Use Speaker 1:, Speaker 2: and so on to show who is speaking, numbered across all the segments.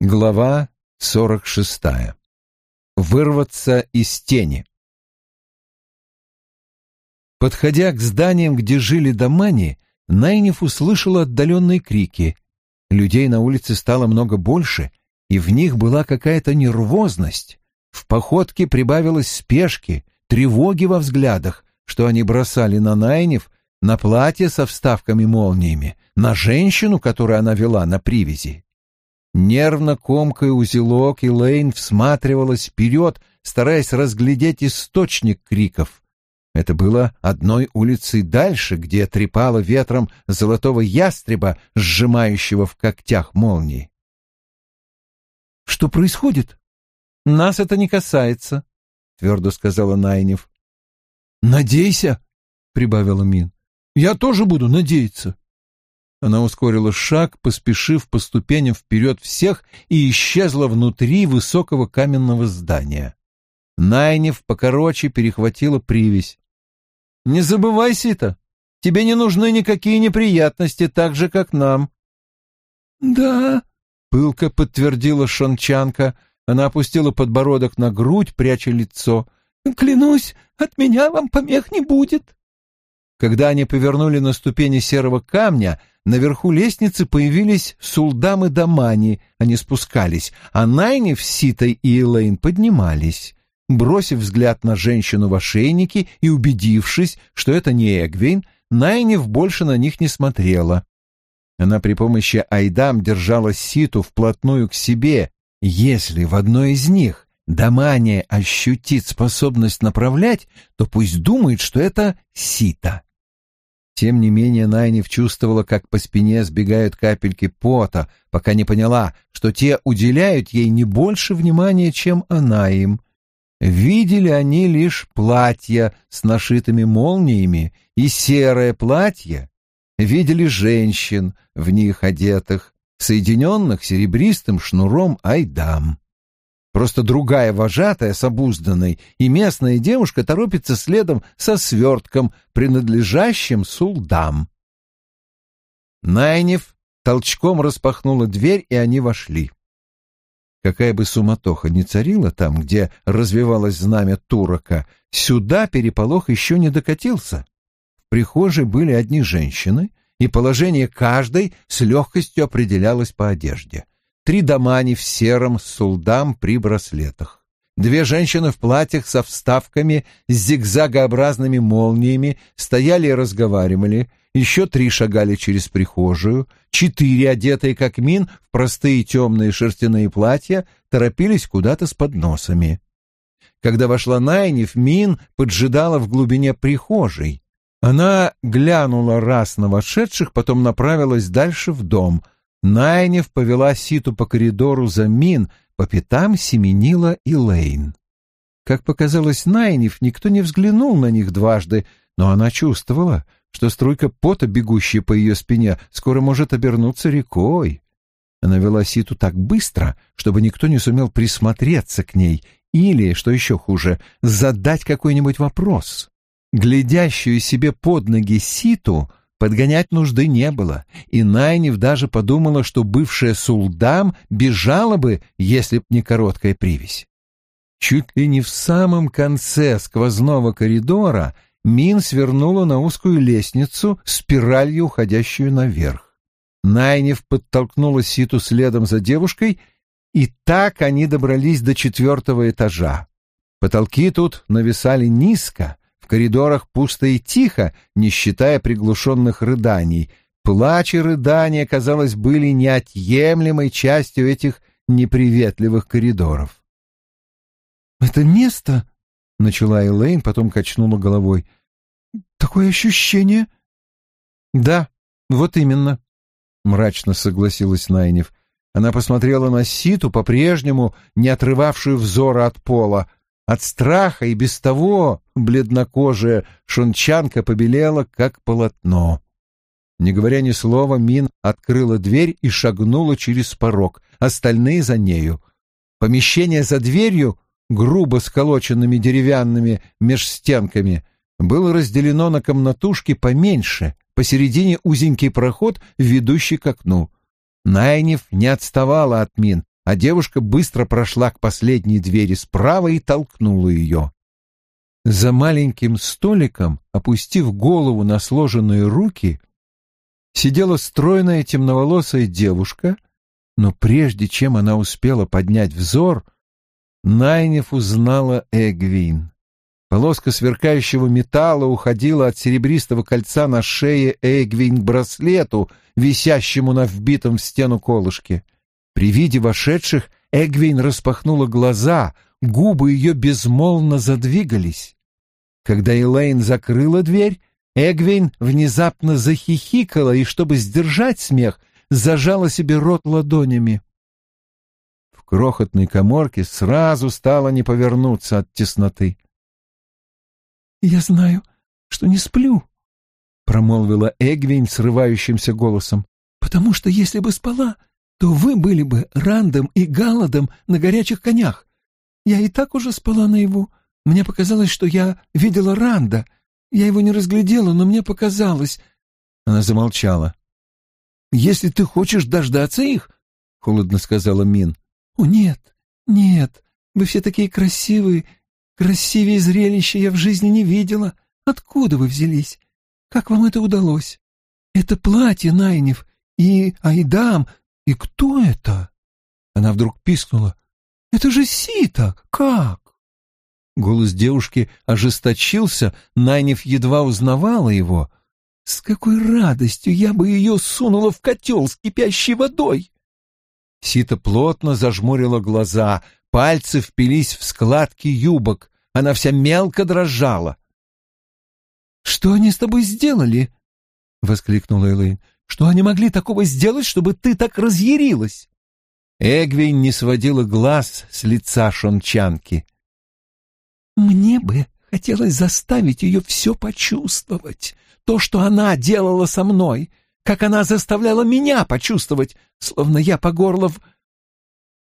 Speaker 1: Глава сорок шестая. Вырваться из тени. Подходя к зданиям, где жили домани, Найниф услышала отдаленные крики. Людей на улице стало много больше, и в них была какая-то нервозность. В походке прибавилось спешки, тревоги во взглядах, что они бросали на Найниф, на платье со вставками-молниями, на женщину, которую она вела на привязи. Нервно комкая узелок, Элейн всматривалась вперед, стараясь разглядеть источник криков. Это было одной улицей дальше, где трепало ветром золотого ястреба, сжимающего в когтях молнии. «Что происходит?» «Нас это не касается», — твердо сказала Найнев. «Надейся», — прибавила Мин. «Я тоже буду надеяться». Она ускорила шаг, поспешив по ступеням вперед всех и исчезла внутри высокого каменного здания. Найнев покороче перехватила привязь. «Не забывай, Сита, тебе не нужны никакие неприятности, так же, как нам».
Speaker 2: «Да», — пылко подтвердила шончанка. Она опустила подбородок на грудь, пряча лицо. «Клянусь, от меня вам помех не будет».
Speaker 1: Когда они повернули на ступени серого камня, наверху лестницы появились Сулдам и Дамани, они спускались, а Найниф, Ситой и Элейн поднимались. Бросив взгляд на женщину в ошейнике и убедившись, что это не Эгвин, Найниф больше на них не смотрела. Она при помощи Айдам держала Ситу вплотную к себе. Если в одной из них Дамания ощутит способность направлять, то пусть думает, что это Сита. Тем не менее Найниф чувствовала, как по спине сбегают капельки пота, пока не поняла, что те уделяют ей не больше внимания, чем она им. Видели они лишь платья с нашитыми молниями и серое платье. Видели женщин, в них одетых, соединенных серебристым шнуром айдам. Просто другая вожатая с обузданной, и местная девушка торопится следом со свертком, принадлежащим сулдам. Найнев толчком распахнула дверь, и они вошли. Какая бы суматоха ни царила там, где развивалось знамя Турока, сюда переполох еще не докатился. В прихожей были одни женщины, и положение каждой с легкостью определялось по одежде — три домани в сером сулдам при браслетах. Две женщины в платьях со вставками с зигзагообразными молниями стояли и разговаривали, еще три шагали через прихожую, четыре, одетые как мин, в простые темные шерстяные платья, торопились куда-то с подносами. Когда вошла Найниф, Мин поджидала в глубине прихожей. Она глянула раз на вошедших, потом направилась дальше в дом — Найнев повела Ситу по коридору за Мин, по пятам семенила и Лейн. Как показалось Найнев, никто не взглянул на них дважды, но она чувствовала, что струйка пота, бегущая по ее спине, скоро может обернуться рекой. Она вела Ситу так быстро, чтобы никто не сумел присмотреться к ней или, что еще хуже, задать какой-нибудь вопрос. Глядящую себе под ноги Ситу — Подгонять нужды не было, и Найнев даже подумала, что бывшая Сулдам бежала бы, если б не короткая привязь. Чуть ли не в самом конце сквозного коридора Мин свернула на узкую лестницу, спиралью уходящую наверх. Найнев подтолкнула Ситу следом за девушкой, и так они добрались до четвертого этажа. Потолки тут нависали низко, коридорах пусто и тихо, не считая приглушенных рыданий. Плач и рыдания, казалось, были неотъемлемой частью этих неприветливых коридоров.
Speaker 2: «Это место...» — начала Элейн, потом качнула головой. «Такое ощущение...»
Speaker 1: «Да, вот именно», — мрачно согласилась Найнев. Она посмотрела на Ситу, по-прежнему не отрывавшую взора от пола. От страха и без того бледнокожая шунчанка побелела, как полотно. Не говоря ни слова, Мин открыла дверь и шагнула через порог, остальные за нею. Помещение за дверью, грубо сколоченными деревянными межстенками, было разделено на комнатушки поменьше, посередине узенький проход, ведущий к окну. Найнев не отставала от Мин, а девушка быстро прошла к последней двери справа и толкнула ее. За маленьким столиком, опустив голову на сложенные руки, сидела стройная темноволосая девушка, но прежде чем она успела поднять взор, Найнев узнала Эгвин. Полоска сверкающего металла уходила от серебристого кольца на шее Эгвин к браслету, висящему на вбитом в стену колышке. При виде вошедших Эгвин распахнула глаза, губы ее безмолвно задвигались. Когда Элейн закрыла дверь, Эгвин внезапно захихикала и, чтобы сдержать смех, зажала себе рот ладонями. В крохотной коморке сразу стало не повернуться от тесноты.
Speaker 2: «Я знаю, что не сплю», — промолвила Эгвин срывающимся голосом, «потому что если бы спала, то вы были бы Рандом и Галадом на горячих конях. Я и так уже спала наяву, мне показалось, что я видела Ранда. Я его не разглядела, но мне показалось...»
Speaker 1: Она замолчала.
Speaker 2: «Если ты хочешь дождаться их...» — холодно сказала Мин. «О, нет, нет, вы все такие красивые. Красивее зрелища я в жизни не видела. Откуда вы взялись? Как вам это удалось? Это платье Найнев и Айдам. И кто это?» Она вдруг пискнула. «Это же Сита! Как?» Голос девушки ожесточился, Найнев едва узнавала его. «С какой радостью я бы ее сунула в котел с кипящей водой!» Сита плотно зажмурила глаза, пальцы впились в складки юбок, она вся мелко дрожала. «Что они с тобой сделали?» — воскликнула Элэйн. «Что они могли такого сделать, чтобы ты так разъярилась?» Эгвин не сводила глаз с лица шончанки. Мне бы хотелось заставить ее все почувствовать, то, что она делала со мной, как она заставляла меня почувствовать, словно я по горло в...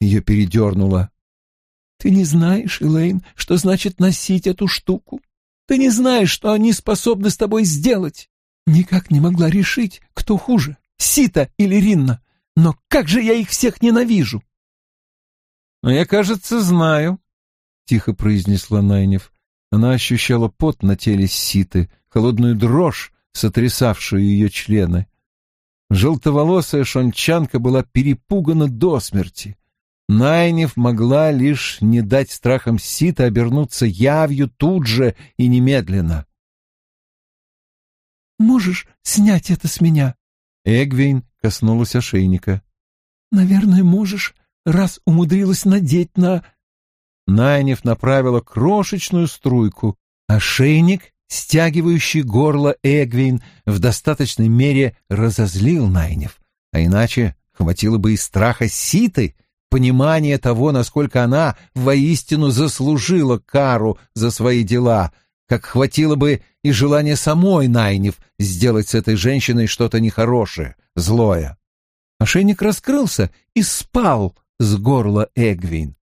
Speaker 2: Ее передернуло. Ты не знаешь, Элейн, что значит носить эту штуку. Ты не знаешь, что они способны с тобой сделать. Никак не могла решить, кто хуже, Сита или Ринна. Но как же я их всех ненавижу!
Speaker 1: Но я, кажется, знаю, — тихо произнесла Найнев. Она ощущала пот на теле Ситы, холодную дрожь, сотрясавшую ее члены. Желтоволосая шончанка была перепугана до смерти. Найнев могла лишь не дать страхам Сита обернуться явью тут же и немедленно.
Speaker 2: «Можешь снять это с меня?»
Speaker 1: Эгвейн коснулась ошейника.
Speaker 2: «Наверное, можешь, раз умудрилась надеть на
Speaker 1: Найнев направила крошечную струйку. Ошейник, стягивающий горло Эгвин, в достаточной мере разозлил Найнев. А иначе хватило бы и страха Ситы, понимания того, насколько она воистину заслужила кару за свои дела, как хватило бы и желания самой Найнев сделать с этой женщиной что-то нехорошее, злое. Ошейник раскрылся и спал с горла Эгвин.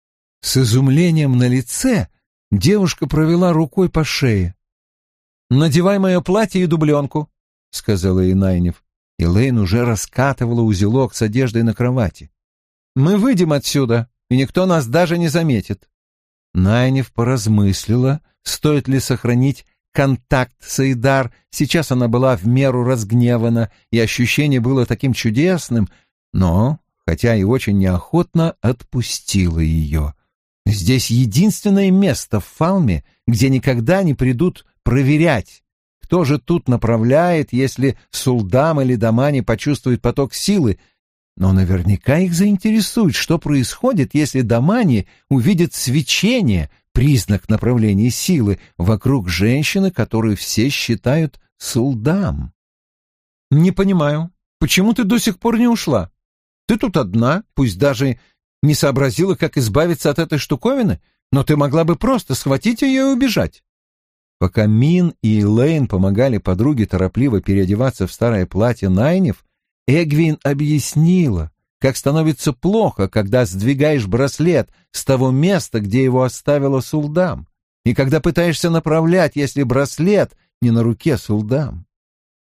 Speaker 1: С изумлением на лице девушка провела рукой по шее. «Надевай мое платье и дубленку», — сказала ей Найнев. Элейн уже раскатывала узелок с одеждой на кровати. «Мы выйдем отсюда, и никто нас даже не заметит». Найнев поразмыслила, стоит ли сохранить контакт с Эйдар. Сейчас она была в меру разгневана, и ощущение было таким чудесным, но, хотя и очень неохотно, отпустила ее. Здесь единственное место в Фалме, где никогда не придут проверять, кто же тут направляет, если Сулдам или Дамани почувствуют поток силы, но наверняка их заинтересует, что происходит, если Дамани увидит свечение, признак направления силы, вокруг женщины, которую все считают Сулдам. «Не понимаю, почему ты до сих пор не ушла? Ты тут одна, пусть даже не сообразила, как избавиться от этой штуковины, но ты могла бы просто схватить ее и убежать. Пока Мин и Лейн помогали подруге торопливо переодеваться в старое платье Найнев, Эгвин объяснила, как становится плохо, когда сдвигаешь браслет с того места, где его оставила Сулдам, и когда пытаешься направлять, если браслет не на руке Сулдам.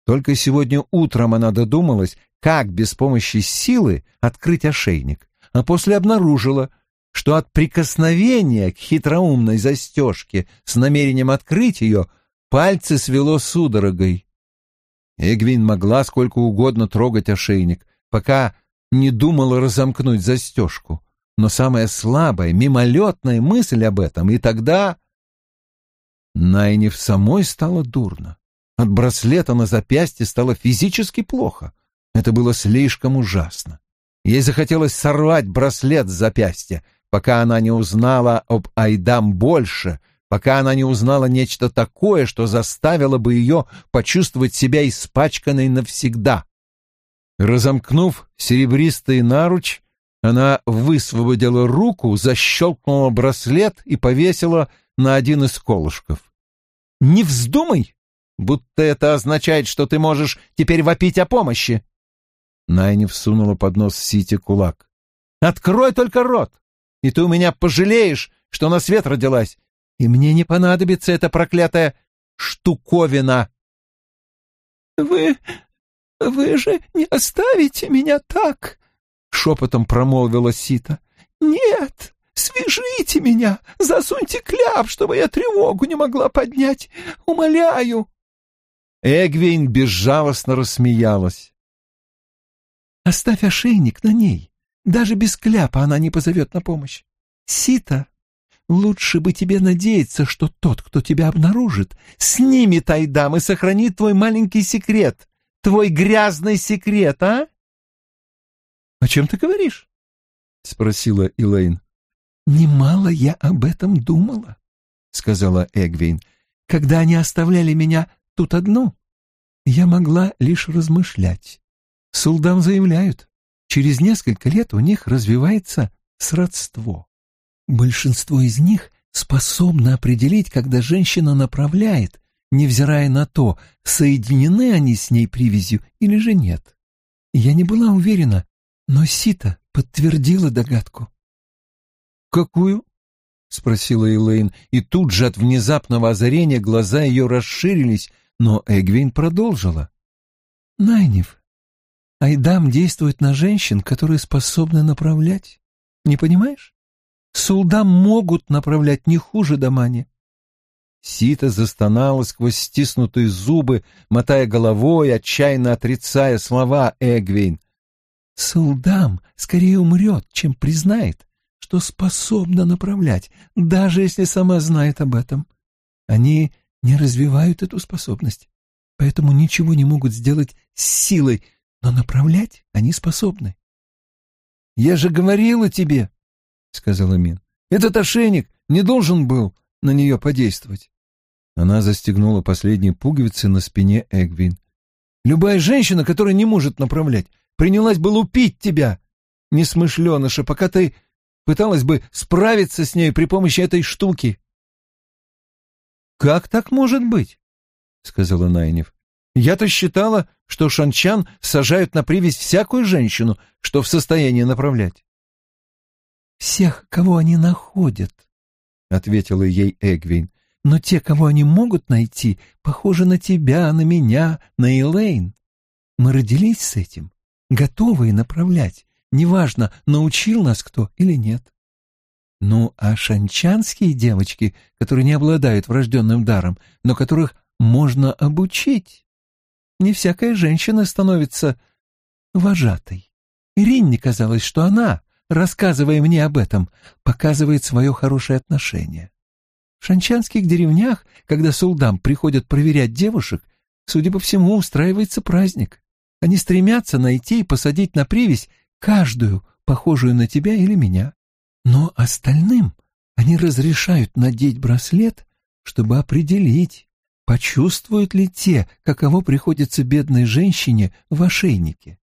Speaker 1: Только сегодня утром она додумалась, как без помощи силы открыть ошейник а после обнаружила, что от прикосновения к хитроумной застежке с намерением открыть ее пальцы свело судорогой. Эгвин могла сколько угодно трогать ошейник, пока не думала разомкнуть застежку. Но самая слабая, мимолетная мысль об этом, и тогда... Найне в самой стало дурно. От браслета на запястье стало физически плохо. Это было слишком ужасно. Ей захотелось сорвать браслет с запястья, пока она не узнала об Айдам больше, пока она не узнала нечто такое, что заставило бы ее почувствовать себя испачканной навсегда. Разомкнув серебристый наруч, она высвободила руку, защелкнула браслет и повесила на один из колышков. «Не вздумай!» будто это означает, что ты можешь теперь вопить о помощи. Найни всунула под нос Сити кулак. «Открой только рот, и ты у меня пожалеешь, что на свет родилась, и мне не понадобится эта проклятая штуковина».
Speaker 2: «Вы... вы же не оставите меня так?» — шепотом промолвила Сита. «Нет, свяжите меня, засуньте кляп, чтобы я тревогу не могла поднять. Умоляю!»
Speaker 1: Эгвейн безжалостно рассмеялась.
Speaker 2: «Оставь ошейник на ней. Даже без кляпа она не позовет на помощь. Сита, лучше бы тебе надеяться, что тот, кто тебя обнаружит, снимет Айдам и сохранит твой маленький секрет, твой грязный секрет, а?»
Speaker 1: «О чем ты говоришь?» — спросила Элейн.
Speaker 2: «Немало я об этом думала», — сказала Эгвейн, — «когда они оставляли меня тут одну. Я могла лишь размышлять. Сулдам заявляют, через несколько лет у них развивается сродство. Большинство из них способны определить, когда женщина направляет, невзирая на то, соединены они с ней привязью или же нет. Я не была уверена, но Сита подтвердила догадку.
Speaker 1: «Какую?» — спросила Элейн, и тут же от внезапного озарения глаза ее расширились, но Эгвин продолжила.
Speaker 2: «Найнев, Айдам действует на женщин, которые способны направлять. Не понимаешь? Сулдам могут направлять не хуже Дамани».
Speaker 1: Сита застонала сквозь стиснутые зубы, мотая головой, отчаянно отрицая слова Эгвин.
Speaker 2: «Сулдам скорее умрет, чем признает, что способна направлять, даже если сама знает об этом. Они не развивают эту способность, поэтому ничего не могут сделать с силой, но направлять они способны.
Speaker 1: «Я же говорила тебе», — сказала Мин, — «этот ошейник не должен был на нее подействовать». Она застегнула последние пуговицы на спине Эгвин. «Любая женщина, которая не может направлять, принялась бы лупить тебя, несмышленыша, пока ты пыталась бы справиться с ней при помощи этой штуки. «Как так может быть?» — сказала Найнев. «Я-то считала, что шанчан сажают на привязь всякую женщину, что в состоянии направлять».
Speaker 2: «Всех, кого они находят», — ответила ей Эгвин. «Но те, кого они могут найти, похожи на тебя, на меня, на Элейн. Мы родились с этим, готовые направлять, неважно, научил нас кто или нет. Ну, а шанчанские девочки, которые не обладают врожденным даром, но которых можно обучить. Не всякая женщина становится вожатой. Иринне казалось, что она, рассказывая мне об этом, показывает свое хорошее отношение. В шанчанских деревнях, когда сулдам приходят проверять девушек, судя по всему, устраивается праздник. Они стремятся найти и посадить на привязь каждую, похожую на тебя или меня. Но остальным они разрешают надеть браслет, чтобы определить, почувствуют ли те, каково приходится бедной женщине в ошейнике.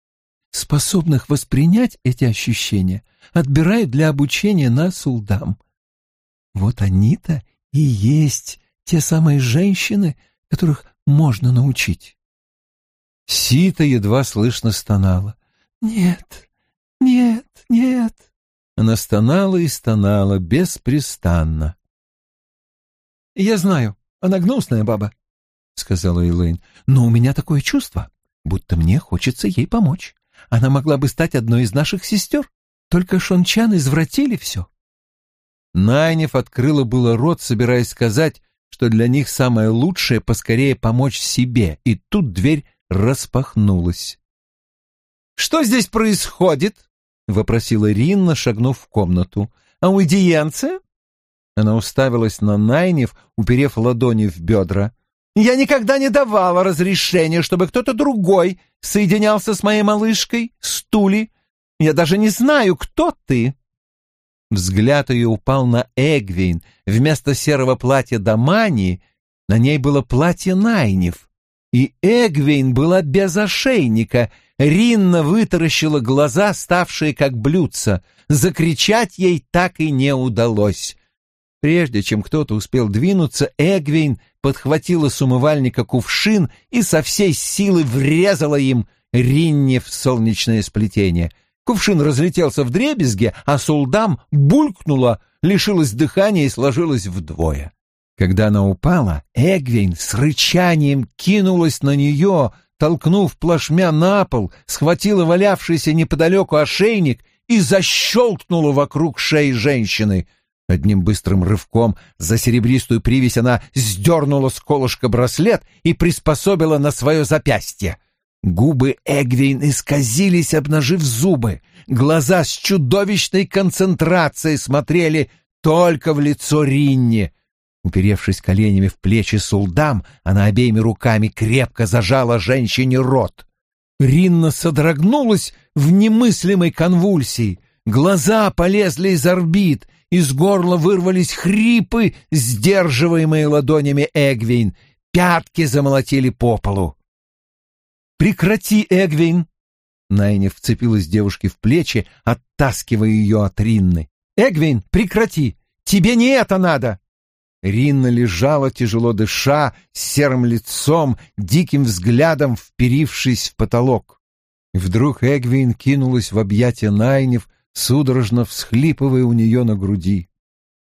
Speaker 2: Способных воспринять эти ощущения отбирают для обучения на сулдам. Вот они-то и есть те самые женщины, которых можно научить.
Speaker 1: Сита едва слышно стонала.
Speaker 2: «Нет, нет, нет,
Speaker 1: она стонала и стонала беспрестанно.
Speaker 2: «Я знаю, она гнусная баба», — сказала Элейн, «но у меня такое чувство, будто мне хочется ей помочь. Она могла бы стать одной из наших сестер. Только Шончан извратили все.
Speaker 1: Найнев открыла было рот, собираясь сказать, что для них самое лучшее — поскорее помочь себе, и тут дверь распахнулась. «Что здесь происходит?» — вопросила Ринна, шагнув в комнату. «Аудиенция?» Она уставилась на Найнев, уперев ладони в бедра. «Я никогда не давала разрешения, чтобы кто-то другой соединялся с моей малышкой, Стули. Я даже не знаю, кто ты». Взгляд ее упал на Эгвин. Вместо серого платья Дамани на ней было платье Найнев. И Эгвин была без ошейника. Ринна вытаращила глаза, ставшие как блюдца. Закричать ей так и не удалось. Прежде чем кто-то успел двинуться, Эгвин подхватила с умывальника кувшин и со всей силы врезала им Ринне в солнечное сплетение — Кувшин разлетелся в дребезге, а Сулдам булькнула, лишилась дыхания и сложилась вдвое. Когда она упала, Эгвин с рычанием кинулась на нее, толкнув плашмя на пол, схватила валявшийся неподалеку ошейник и защелкнула вокруг шеи женщины. Одним быстрым рывком за серебристую привязь она сдернула с колышка браслет и приспособила на свое запястье. Губы Эгвейн исказились, обнажив зубы. Глаза с чудовищной концентрацией смотрели только в лицо Ринни. Уперевшись коленями в плечи Сулдам, она обеими руками крепко зажала женщине рот. Ринна содрогнулась в немыслимой конвульсии. Глаза полезли из орбит, из горла вырвались хрипы, сдерживаемые ладонями Эгвейн. Пятки замолотили по полу. «Прекрати, Эгвин!» Найни вцепилась девушке в плечи, оттаскивая ее от Ринны. «Эгвин, прекрати! Тебе не это надо!» Ринна лежала, тяжело дыша, с серым лицом, диким взглядом вперившись в потолок. Вдруг Эгвин кинулась в объятия Найнев, судорожно всхлипывая у нее на груди.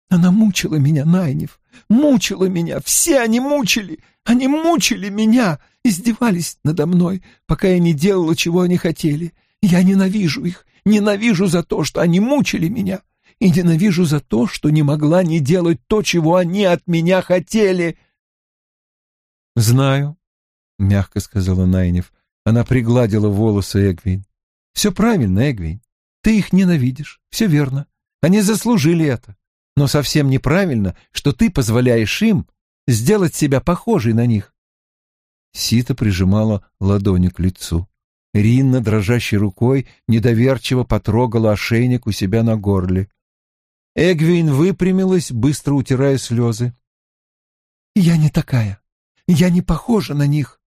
Speaker 1: «Она мучила меня, Найнев, мучила меня, все они мучили, они мучили меня, издевались надо мной, пока я не делала, чего они хотели. Я ненавижу их, ненавижу за то, что они мучили меня, и ненавижу за то, что не могла не делать то, чего они от меня хотели. «Знаю», — мягко сказала Найнев. Она пригладила волосы Эгвин. «Все правильно, Эгвин. Ты их ненавидишь. Все верно. Они заслужили это. Но совсем неправильно, что ты позволяешь им сделать себя похожей на них. Сита прижимала ладони к лицу. Ринна, дрожащей рукой, недоверчиво потрогала ошейник у себя на горле. Эгвин выпрямилась, быстро утирая слезы.
Speaker 2: «Я не такая. Я не похожа на них».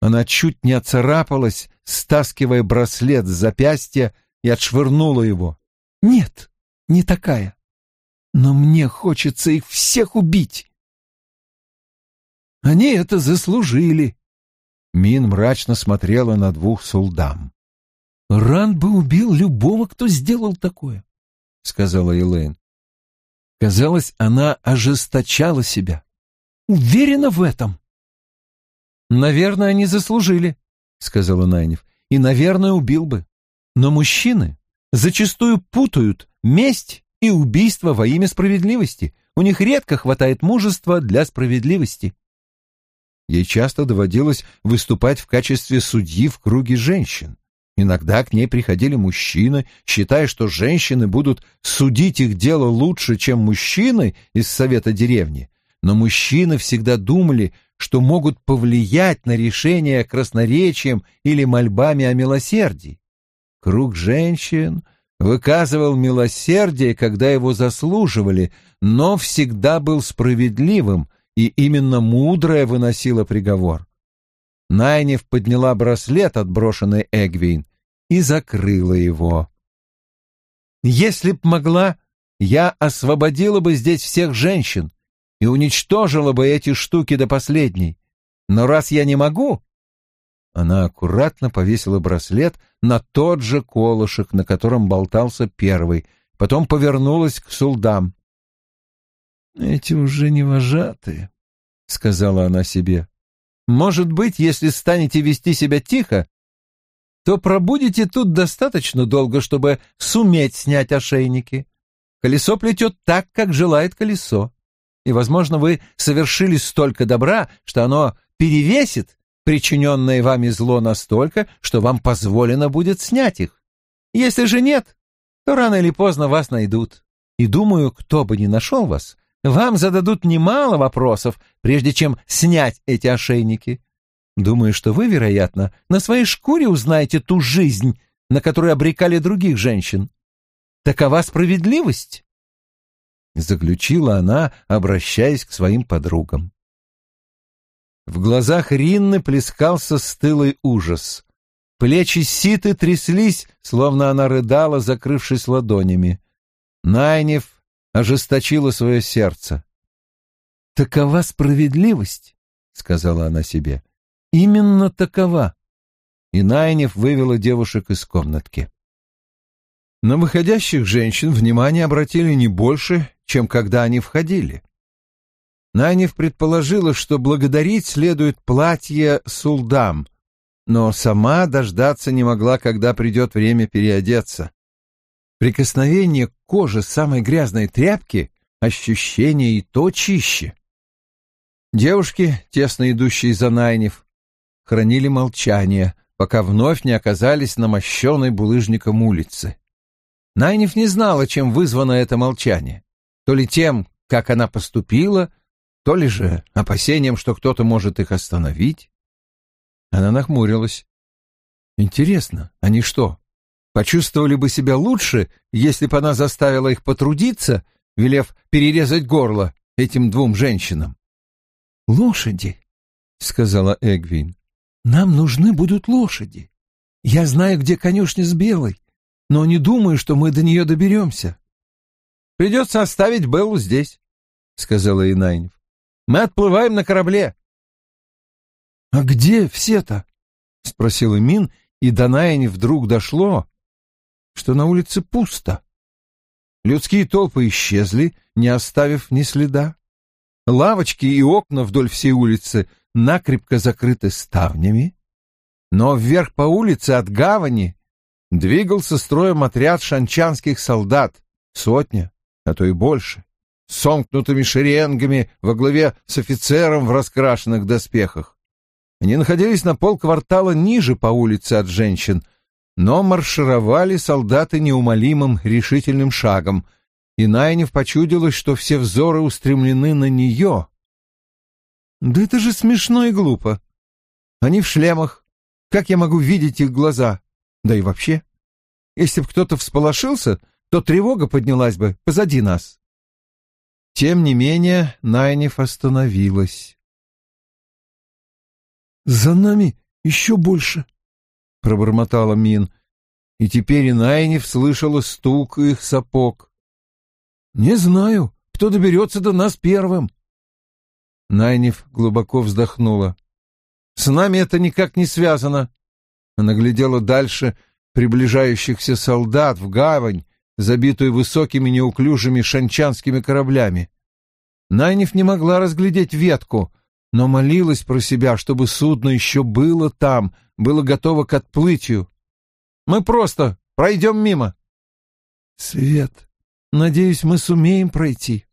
Speaker 1: Она чуть не оцарапалась, стаскивая браслет с запястья и отшвырнула его.
Speaker 2: «Нет, не такая. Но мне хочется их всех убить.
Speaker 1: Они это заслужили. Мин мрачно смотрела на двух солдам.
Speaker 2: Ранд бы убил любого, кто сделал такое, сказала Элейн.
Speaker 1: Казалось, она ожесточала себя.
Speaker 2: Уверена в этом.
Speaker 1: Наверное, они заслужили, сказала Найнев. И, наверное, убил бы. Но мужчины зачастую путают месть и убийство во имя справедливости. У них редко хватает мужества для справедливости. Ей часто доводилось выступать в качестве судьи в круге женщин. Иногда к ней приходили мужчины, считая, что женщины будут судить их дело лучше, чем мужчины из совета деревни. Но мужчины всегда думали, что могут повлиять на решение красноречием или мольбами о милосердии. Круг женщин выказывал милосердие, когда его заслуживали, но всегда был справедливым, и именно мудрая выносила приговор. Найнев подняла браслет, отброшенный Эгвин, и закрыла его. «Если б могла, я освободила бы здесь всех женщин и уничтожила бы эти штуки до последней. Но раз я не могу...» Она аккуратно повесила браслет на тот же колышек, на котором болтался первый, потом повернулась к сулдам.
Speaker 2: «Эти уже не вожатые», — сказала она себе.
Speaker 1: «Может быть, если станете вести себя тихо, то пробудете тут достаточно долго, чтобы суметь снять ошейники. Колесо плетет так, как желает колесо. И, возможно, вы совершили столько добра, что оно перевесит причиненное вами зло настолько, что вам позволено будет снять их. Если же нет, то рано или поздно вас найдут. И думаю, кто бы ни нашел вас, вам зададут немало вопросов, прежде чем снять эти ошейники. Думаю, что вы, вероятно, на своей шкуре узнаете ту жизнь, на которую обрекали других женщин. Такова справедливость. Заключила она, обращаясь к своим подругам. В глазах Ринны плескался стылый ужас. Плечи Ситы тряслись, словно она рыдала, закрывшись ладонями. Найнев ожесточила свое сердце. «Такова справедливость», — сказала она себе. «Именно такова». И Найнев вывела девушек из комнатки. На выходящих женщин внимание обратили не больше, чем когда они входили. Найнев предположила, что благодарить следует платье сулдам, но сама дождаться не могла, когда придет время переодеться. Прикосновение к коже самой грязной тряпки — ощущение и то чище. Девушки, тесно идущие за Найнев, хранили молчание, пока вновь не оказались на мощенной булыжником улице. Найнев не знала, чем вызвано это молчание. То ли тем, как она поступила, то ли же опасением, что кто-то может их остановить. Она нахмурилась. Интересно, они что, почувствовали бы себя лучше, если бы она заставила их потрудиться, велев перерезать горло этим двум женщинам. «Лошади», — сказала Эгвин. «Нам нужны будут лошади. Я знаю, где конюшня с белой, но не думаю, что мы до нее доберемся». «Придется оставить Беллу здесь», — сказала Инайнев. «Мы отплываем на корабле». «А где все-то?» — спросил Мин, и до Найни вдруг дошло, что на улице пусто. Людские толпы исчезли, не оставив ни следа. Лавочки и окна вдоль всей улицы накрепко закрыты ставнями. Но вверх по улице от гавани двигался строем отряд шанчанских солдат, сотня, а то и больше, сомкнутыми шеренгами во главе с офицером в раскрашенных доспехах. Они находились на полквартала ниже по улице от женщин — но маршировали солдаты неумолимым решительным шагом, и Найнев почудилось, что все взоры устремлены на нее. «Да это же смешно и глупо. Они в шлемах. Как я могу видеть их глаза? Да и вообще, если бы кто-то всполошился, то тревога поднялась бы позади нас». Тем не менее, Найнев остановилась. «За нами еще больше», — пробормотала Мин, и теперь и Найнев слышала стук их сапог. «Не знаю, кто доберется до нас первым». Найнев глубоко вздохнула. «С нами это никак не связано». Она глядела дальше приближающихся солдат в гавань, забитую высокими неуклюжими шанчанскими кораблями. Найнев не могла разглядеть ветку, но молилась про себя, чтобы судно еще было там, было готово к отплытию. Мы просто пройдем мимо. Свет, надеюсь, мы сумеем пройти.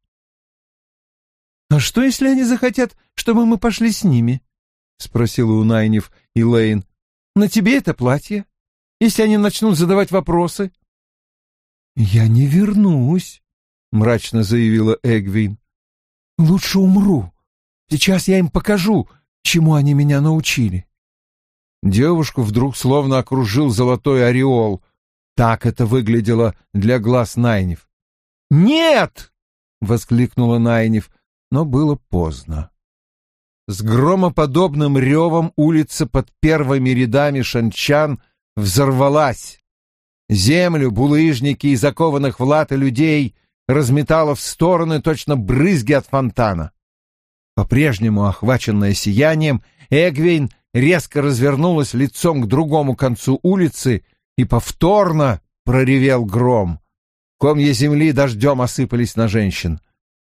Speaker 1: А что, если они захотят, чтобы мы пошли с ними? Спросила у Найнев и Лейн. На тебе это платье? Если они начнут задавать вопросы? Я не вернусь, мрачно заявила Эгвин. Лучше умру. Сейчас я им покажу, чему они меня научили. Девушку вдруг словно окружил золотой ореол. Так это выглядело для глаз Найнев. «Нет!» — воскликнула Найнев, но было поздно. С громоподобным ревом улица под первыми рядами шанчан взорвалась. Землю, булыжники и закованных в латы людей разметало в стороны точно брызги от фонтана. По-прежнему охваченная сиянием, Эгвейн резко развернулась лицом к другому концу улицы и повторно проревел гром. Комья земли дождем осыпались на женщин.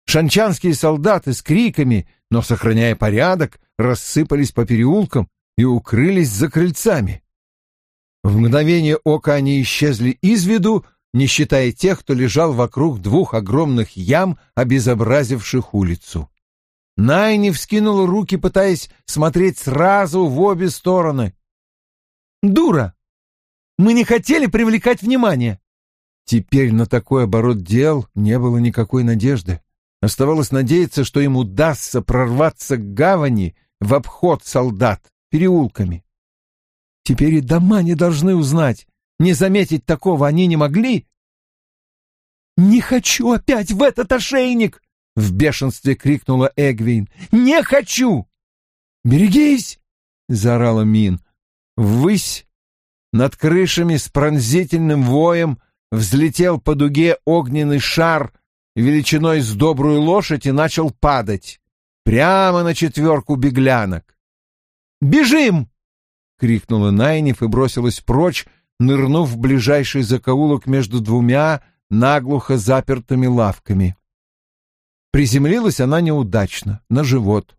Speaker 1: Шанчанские солдаты с криками, но сохраняя порядок, рассыпались по переулкам и укрылись за крыльцами. В мгновение ока они исчезли из виду, не считая тех, кто лежал вокруг двух огромных ям, обезобразивших улицу. Найни вскинула руки, пытаясь смотреть сразу в обе стороны.
Speaker 2: «Дура! Мы не хотели привлекать внимание!»
Speaker 1: Теперь на такой оборот дел не было никакой надежды. Оставалось надеяться, что им удастся прорваться к гавани в обход солдат переулками. Теперь и дома не должны узнать. Не заметить такого они не могли.
Speaker 2: «Не хочу опять в этот ошейник!» — в бешенстве крикнула Эгвин. «Не хочу!»
Speaker 1: «Берегись!» — заорала Мин. Ввысь, над крышами с пронзительным воем взлетел по дуге огненный шар величиной с добрую лошадь и начал падать прямо на четверку беглянок.
Speaker 2: «Бежим!»
Speaker 1: — крикнула Найниф и бросилась прочь, нырнув в ближайший закоулок между двумя наглухо запертыми лавками. Приземлилась она неудачно, на живот.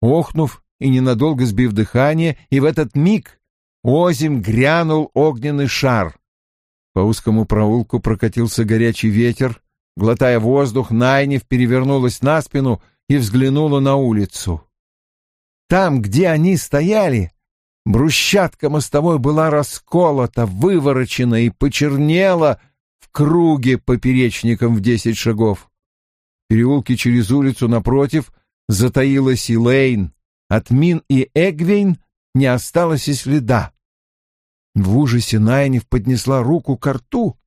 Speaker 1: Охнув и ненадолго сбив дыхание, и в этот миг озим грянул огненный шар. По узкому проулку прокатился горячий ветер. Глотая воздух, Найниф перевернулась на спину и взглянула на улицу. Там, где они стояли, брусчатка мостовой была расколота, выворочена и почернела в круге поперечником в десять шагов. В переулке через улицу напротив затаилась Лейн. От Мин и Эгвейн не осталось и следа. В ужасе Найниф поднесла руку к рту.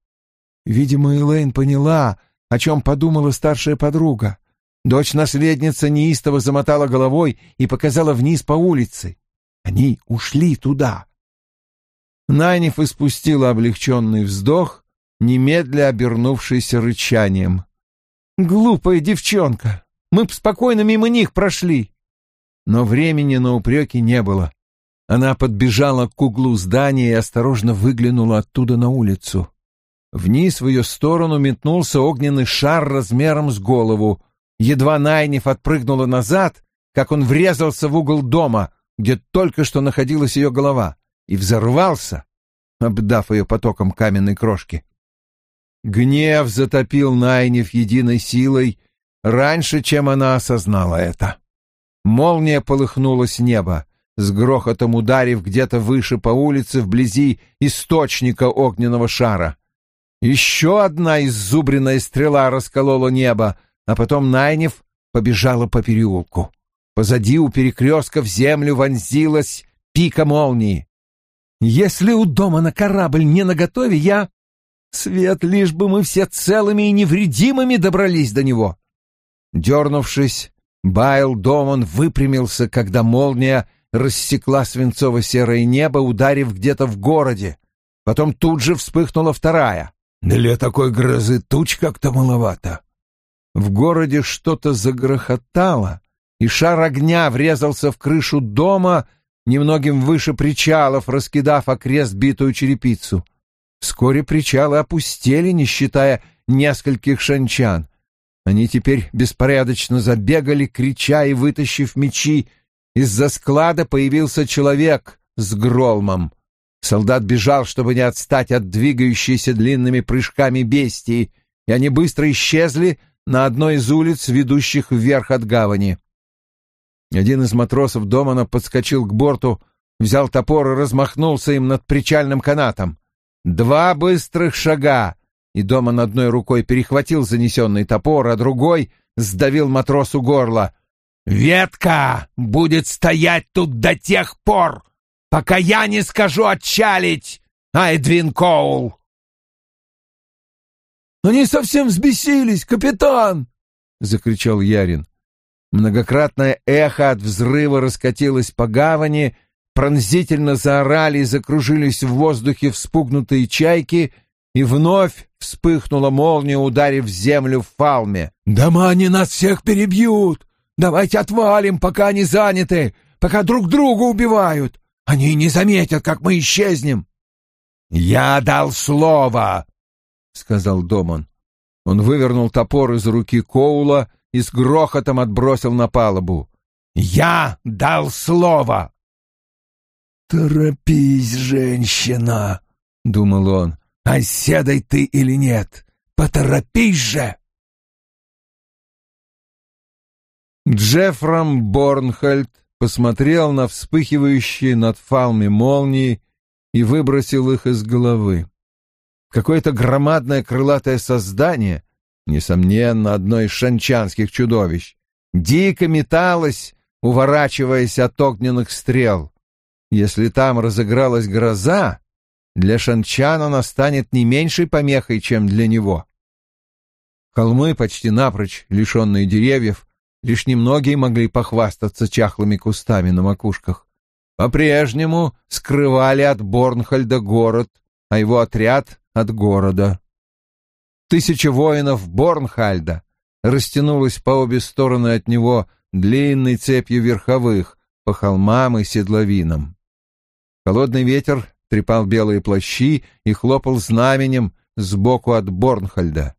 Speaker 1: Видимо, Элейн поняла, о чем подумала старшая подруга. Дочь-наследница неистово замотала головой и показала вниз по улице. Они ушли туда. Найниф испустила облегченный вздох, немедля обернувшийся рычанием.
Speaker 2: «Глупая девчонка! Мы б спокойно мимо них прошли!»
Speaker 1: Но времени на упреки не было. Она подбежала к углу здания и осторожно выглянула оттуда на улицу. Вниз в ее сторону метнулся огненный шар размером с голову. Едва Найниф отпрыгнула назад, как он врезался в угол дома, где только что находилась ее голова, и взорвался, обдав ее потоком каменной крошки. Гнев затопил Найниф единой силой раньше, чем она осознала это. Молния полыхнула с неба, с грохотом ударив где-то выше по улице вблизи источника огненного шара. Еще одна иззубренная стрела расколола небо, а потом Найнев побежала по переулку. Позади у перекрестка в землю вонзилась пика молнии.
Speaker 2: «Если у дома на корабль не наготове, я...» «Свет, лишь бы мы все целыми и невредимыми добрались до него!»
Speaker 1: Дернувшись, Байл Доман выпрямился, когда молния рассекла свинцово-серое небо, ударив где-то в городе. Потом тут же вспыхнула вторая.
Speaker 3: «Для такой грозы туч как-то маловато.
Speaker 1: В городе что-то загрохотало, и шар огня врезался в крышу дома, немногим выше причалов, раскидав окрест битую черепицу. Вскоре причалы опустели, не считая нескольких шанчан. Они теперь беспорядочно забегали, крича и вытащив мечи. Из-за склада появился человек с гролмом. Солдат бежал, чтобы не отстать от двигающейся длинными прыжками бестии, и они быстро исчезли, на одной из улиц, ведущих вверх от гавани. Один из матросов Домана подскочил к борту, взял топор и размахнулся им над причальным канатом. Два быстрых шага, и Доман одной рукой перехватил занесенный топор, а другой сдавил матросу горло. «Ветка будет стоять тут до тех пор, пока я не скажу отчалить, Айдвин Коул!»
Speaker 2: «Они совсем взбесились, капитан!» — закричал Ярин.
Speaker 1: Многократное эхо от взрыва раскатилось по гавани, пронзительно заорали и закружились в воздухе вспугнутые чайки, и вновь вспыхнула молния, ударив землю в фалме.
Speaker 3: «Дома они нас всех перебьют! Давайте отвалим, пока они заняты, пока друг друга убивают! Они не заметят, как мы исчезнем!»
Speaker 1: «Я дал слово!» — сказал Домон. Он вывернул топор из руки Коула и с грохотом отбросил на палубу. «Я дал слово!»
Speaker 3: «Торопись, женщина!» — думал он. «Оседай ты или нет? Поторопись же!»
Speaker 1: Джеффрам Борнхольд посмотрел на вспыхивающие над фалми молнии и выбросил их из головы. Какое-то громадное крылатое создание, несомненно, одно из шанчанских чудовищ, дико металось, уворачиваясь от огненных стрел. Если там разыгралась гроза, для шанчан она станет не меньшей помехой, чем для него. Холмы, почти напрочь лишенные деревьев, лишь немногие могли похвастаться чахлыми кустами на макушках. По-прежнему скрывали от Борнхольда город, а его отряд — от города. Тысяча воинов Борнхальда растянулась по обе стороны от него длинной цепью верховых по холмам и седловинам. Холодный ветер трепал белые плащи и хлопал знаменем сбоку от Борнхальда.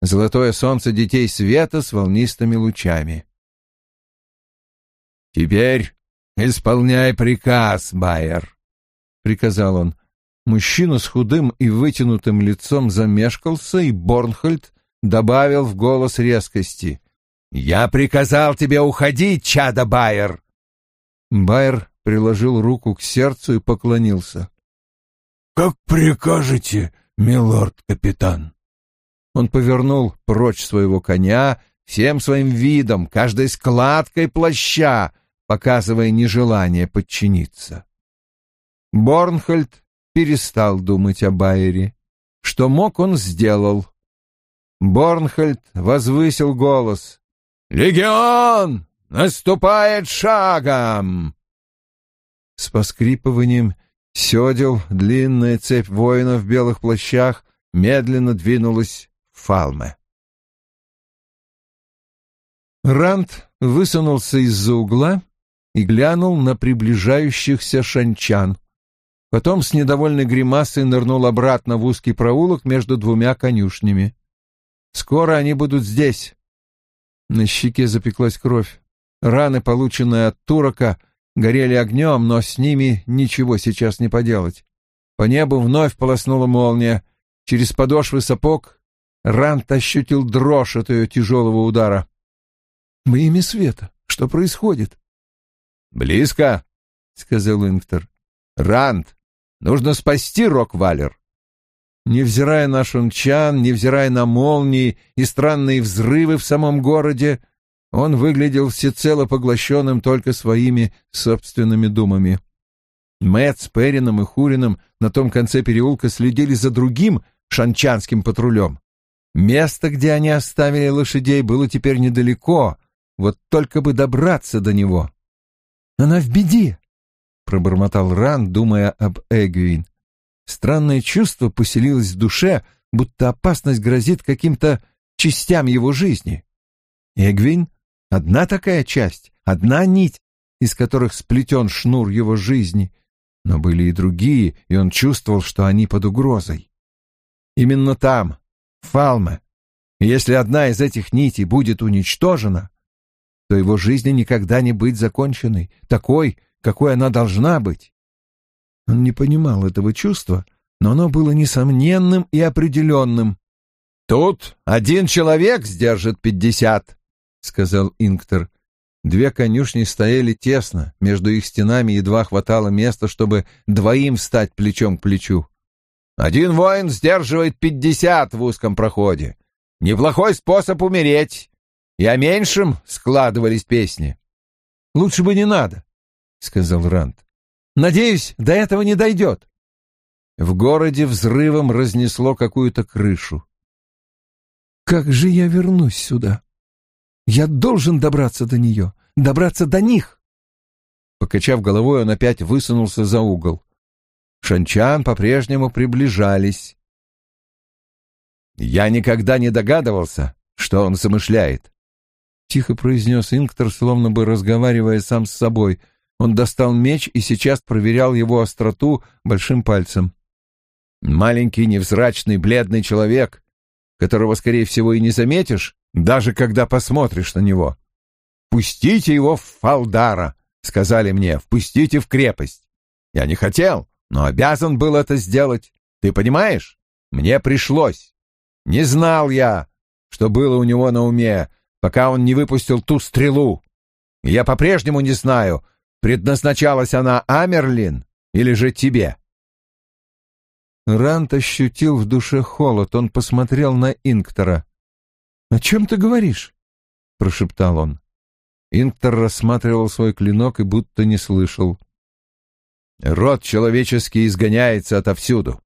Speaker 1: Золотое солнце детей света с волнистыми лучами. «Теперь исполняй приказ, Байер», — приказал он. Мужчина с худым и вытянутым лицом замешкался, и Борнхольд добавил в голос резкости. «Я приказал тебе уходить, чада Байер!» Байер приложил руку к сердцу и поклонился.
Speaker 3: «Как прикажете, милорд-капитан?»
Speaker 1: Он повернул прочь своего коня всем своим видом, каждой складкой плаща, показывая нежелание подчиниться. Борнхольд перестал думать о Байере. Что мог, он сделал. Борнхольд возвысил голос. «Легион! Наступает шагом!» С поскрипыванием седел длинная цепь воинов в белых плащах медленно двинулась в Фалме. Ранд высунулся из-за угла и глянул на приближающихся шанчан. Потом с недовольной гримасой нырнул обратно в узкий проулок между двумя конюшнями. Скоро они будут здесь. На щеке запеклась кровь. Раны, полученные от турока, горели огнем, но с ними ничего сейчас не поделать. По небу вновь полоснула молния. Через подошвы сапог Рант ощутил дрожь от ее тяжелого удара. «Во имя света! Что происходит?» «Близко!» — сказал Инктор. «Рант, нужно спасти Рок-Валер!» Невзирая на шунчан, невзирая на молнии и странные взрывы в самом городе, он выглядел всецело поглощенным только своими собственными думами. Мэтт с Перином и Хурином на том конце переулка следили за другим шанчанским патрулем. Место, где они оставили лошадей, было теперь недалеко, вот только бы добраться до него. «Она в беде!» — пробормотал Ран, думая об Эгюин. Странное чувство поселилось в душе, будто опасность грозит каким-то частям его жизни. Эгвин — одна такая часть, одна нить, из которых сплетен шнур его жизни, но были и другие, и он чувствовал, что они под угрозой. Именно там, в Фалме, если одна из этих нитей будет уничтожена, то его жизни никогда не быть законченной, такой, какой она должна быть. Он не понимал этого чувства, но оно было несомненным и определенным. «Тут один человек сдержит пятьдесят», — сказал Инктор. Две конюшни стояли тесно, между их стенами едва хватало места, чтобы двоим встать плечом к плечу. «Один воин сдерживает пятьдесят в узком проходе. Неплохой способ умереть. И о меньшем складывались песни». «Лучше бы не надо», — сказал Ранд. Надеюсь, до этого не дойдет. В городе взрывом разнесло какую-то крышу. Как же я вернусь сюда? Я должен добраться до нее, добраться до них. Покачав головой, он опять высунулся за угол. Шанчан по-прежнему приближались. «Я никогда не догадывался, что он замышляет», — тихо произнес Инктор, словно бы разговаривая сам с собой — он достал меч и сейчас проверял его остроту большим пальцем. Маленький, невзрачный, бледный человек, которого, скорее всего, и не заметишь, даже когда посмотришь на него. «Пустите его в Фалдара», — сказали мне, — «впустите в крепость. Я не хотел, но обязан был это сделать. Ты понимаешь? Мне пришлось. Не знал я, что было у него на уме, пока он не выпустил ту стрелу. Я по-прежнему не знаю, предназначалась она Амерлин или же тебе.
Speaker 2: Рант ощутил в душе холод. Он посмотрел на Инктора. «О чем ты говоришь?» — прошептал он. Инктор рассматривал свой клинок и будто не слышал.
Speaker 1: «Род человеческий изгоняется отовсюду.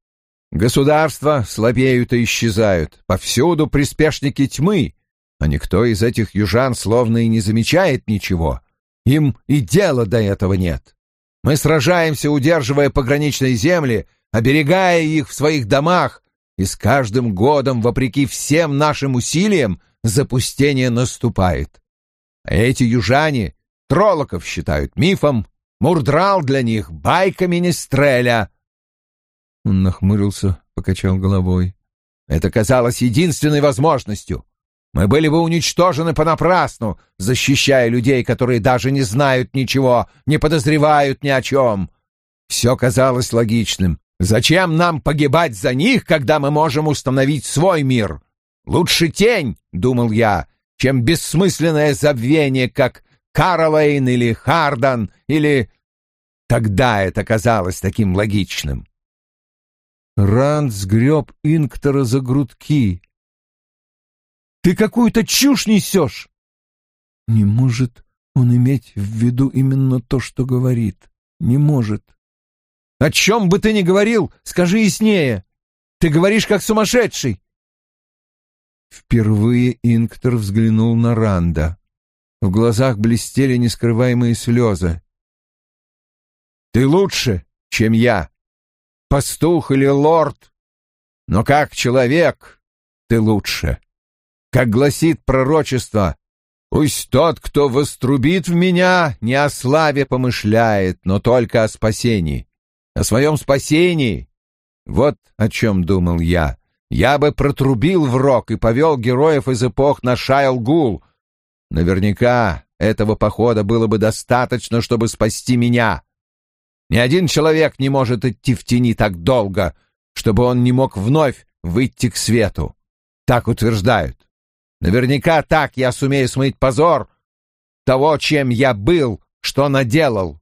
Speaker 1: Государства слабеют и исчезают. Повсюду приспешники тьмы, а никто из этих южан словно и не замечает ничего. Им и дела до этого нет. Мы сражаемся, удерживая пограничные земли, оберегая их в своих домах, и с каждым годом, вопреки всем нашим усилиям, запустение наступает. А эти южане троллоков считают мифом, Мурдрал для них байками Нестреля.
Speaker 2: Он нахмурился, покачал головой.
Speaker 1: Это казалось единственной возможностью. Мы были бы уничтожены понапрасну, защищая людей, которые даже не знают ничего, не подозревают ни о чем. Все казалось логичным. Зачем нам погибать за них, когда мы можем установить свой мир? Лучше тень, — думал я, — чем бессмысленное забвение, как Каролайн или Хардан, или... Тогда это казалось таким логичным.
Speaker 2: Ранд сгреб Инктора за грудки. «Ты какую-то чушь несешь!» «Не может он иметь в виду именно то, что говорит. Не может».
Speaker 1: «О чем бы ты ни говорил, скажи яснее. Ты говоришь, как сумасшедший».
Speaker 2: Впервые Инктор взглянул на Ранда. В глазах блестели нескрываемые слезы.
Speaker 1: «Ты лучше, чем я пастух или лорд, но как человек ты лучше. Как гласит пророчество, пусть тот, кто вострубит в меня, не о славе помышляет, но только о спасении. О своем спасении. Вот о чем думал я. Я бы протрубил в рог и повел героев из эпох на Шайл-Гул. Наверняка этого похода было бы достаточно, чтобы спасти меня. Ни один человек не может идти в тени так долго, чтобы он не мог вновь выйти к свету. Так утверждают. Наверняка так я сумею смыть позор того, чем я был, что наделал.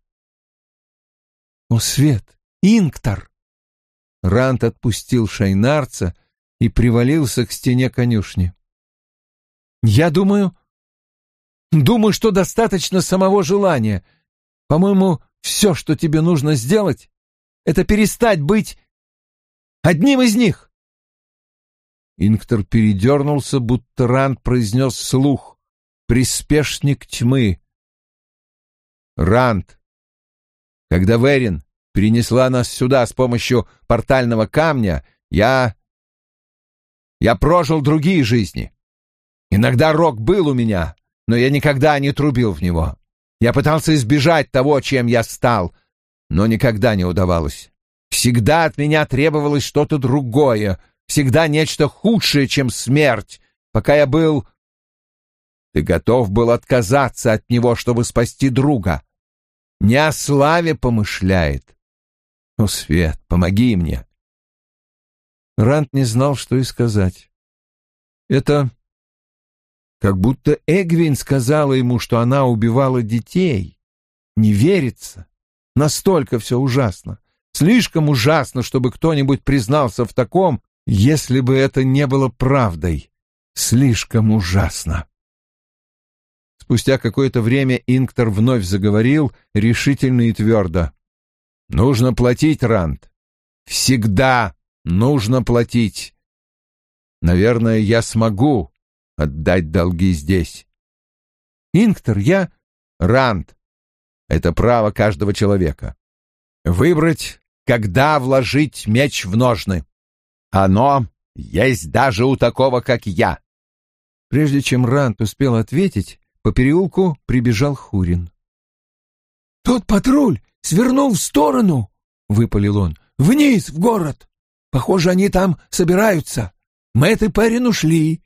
Speaker 2: О, свет! Инктор! Рант отпустил шайнарца и привалился к стене конюшни. Я думаю... Думаю, что достаточно самого желания. По-моему, все, что тебе нужно сделать, это перестать быть одним из них. Инктор передернулся, будто Ранд произнес слух. Приспешник тьмы.
Speaker 1: Ранд, когда Верин перенесла нас сюда с помощью портального камня, я... Я прожил другие жизни. Иногда рок был у меня, но я никогда не трубил в него. Я пытался избежать того, чем я стал, но никогда не удавалось. Всегда от меня требовалось что-то другое, всегда нечто худшее, чем смерть, пока я был... Ты готов был отказаться от него, чтобы спасти друга. Не о славе помышляет. О, Свет, помоги мне.
Speaker 2: Рант не знал, что и сказать. Это как будто Эгвин сказала ему, что она убивала детей. Не верится. Настолько все ужасно. Слишком ужасно, чтобы кто-нибудь признался в таком, если бы это не было правдой. Слишком ужасно. Спустя какое-то время Инктор вновь заговорил решительно и твердо. «Нужно платить, Ранд. Всегда нужно платить. Наверное, я смогу, отдать долги здесь. Инктор, я... Ранд. Это право каждого человека. Выбрать, когда вложить меч в ножны. Оно есть даже у такого, как я. Прежде чем Ранд успел ответить, по переулку прибежал Хурин.
Speaker 3: «Тот патруль свернул в сторону!» — выпалил он. «Вниз, в город! Похоже, они там собираются. Мэтт и Перрин ушли.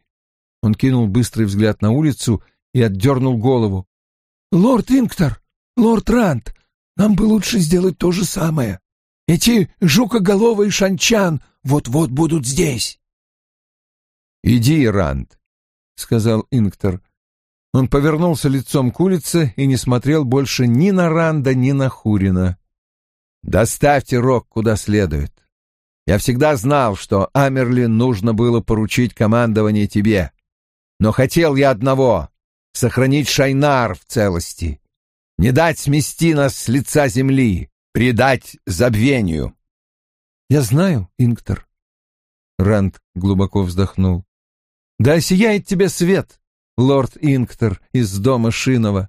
Speaker 2: Он кинул быстрый взгляд на улицу и отдернул голову.
Speaker 3: «Лорд Инктор! Лорд Рант! нам бы лучше сделать то же самое. Эти жукоголовые шанчан вот-вот будут здесь.
Speaker 1: «Иди, Ранд», — сказал Инктор. Он повернулся лицом к улице и не смотрел больше ни на Ранда, ни на Хурина. «Доставьте Рок куда следует. Я всегда знал, что Амерли нужно было поручить командование тебе. Но хотел я одного — сохранить Шайнар в целости, не дать смести нас с лица земли, предать забвению».
Speaker 2: «Я знаю, Инктор». Ранд глубоко вздохнул. Да сияет тебе свет, лорд Инктор из дома Шинова,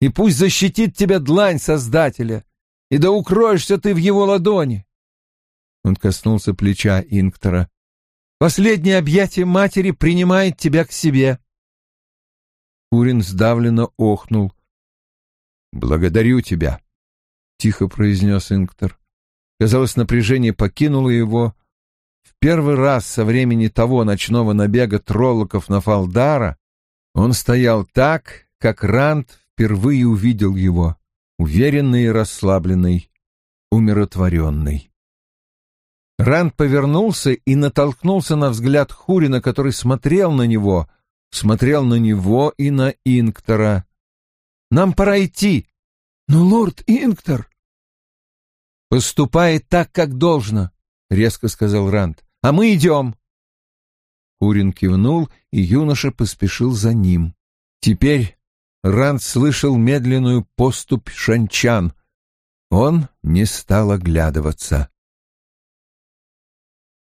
Speaker 2: и пусть защитит тебя длань Создателя, и да укроешься ты в его ладони. Он коснулся плеча Инктора. Последнее объятие матери принимает тебя к себе. Урин сдавленно охнул.
Speaker 1: «Благодарю тебя», — тихо произнес Инктор. Казалось, напряжение покинуло его, в первый раз со времени того ночного набега троллоков на Фалдара он стоял так, как Ранд впервые увидел его, уверенный и расслабленный, умиротворенный. Ранд повернулся и натолкнулся на взгляд Хурина, который смотрел на него, смотрел на него и на Инктора. «Нам пора идти».
Speaker 3: «Но лорд Инктор...»
Speaker 2: «Поступай так, как должно», — резко сказал Ранд. «А мы идем!» Курин кивнул, и юноша поспешил за ним. Теперь Ранд слышал медленную поступь шанчан. Он не стал оглядываться.